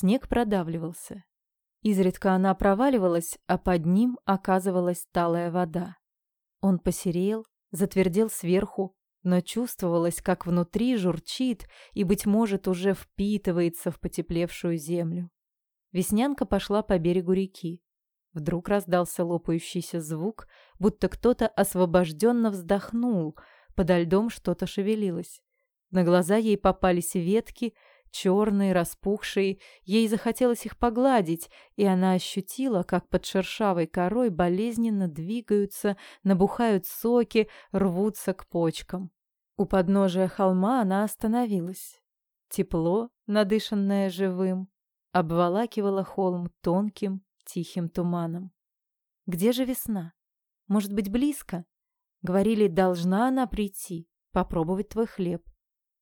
Снег продавливался. Изредка она проваливалась, а под ним оказывалась талая вода. Он посерел, затвердел сверху, но чувствовалось, как внутри журчит и, быть может, уже впитывается в потеплевшую землю. Веснянка пошла по берегу реки. Вдруг раздался лопающийся звук, будто кто-то освобожденно вздохнул, подо льдом что-то шевелилось. На глаза ей попались ветки — Черные, распухшие, Ей захотелось их погладить, и она ощутила, как под шершавой корой болезненно двигаются, набухают соки, рвутся к почкам. У подножия холма она остановилась. Тепло, надышанное живым, обволакивало холм тонким, тихим туманом. Где же весна? Может быть, близко? Говорили, должна она прийти, попробовать твой хлеб,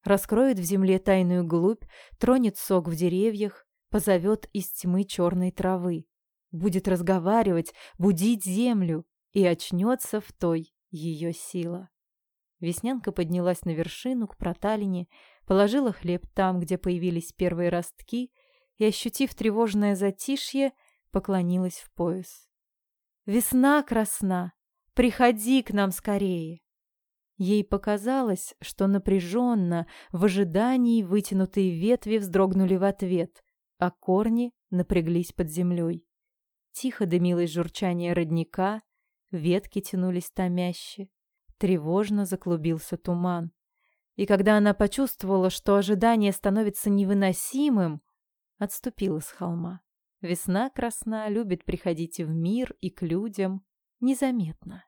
раскроет в земле тайную глубь, тронет сок в деревьях, позовет из тьмы черной травы, будет разговаривать, будить землю, и очнется в той ее сила. Веснянка поднялась на вершину, к проталине, положила хлеб там, где появились первые ростки, и, ощутив тревожное затишье, поклонилась в пояс. «Весна красна! Приходи к нам скорее!» Ей показалось, что напряженно, в ожидании вытянутые ветви вздрогнули в ответ, а корни напряглись под землей. Тихо дымилось журчание родника, ветки тянулись томяще, тревожно заклубился туман. И когда она почувствовала, что ожидание становится невыносимым, отступила с холма. Весна красна любит приходить в мир и к людям незаметно.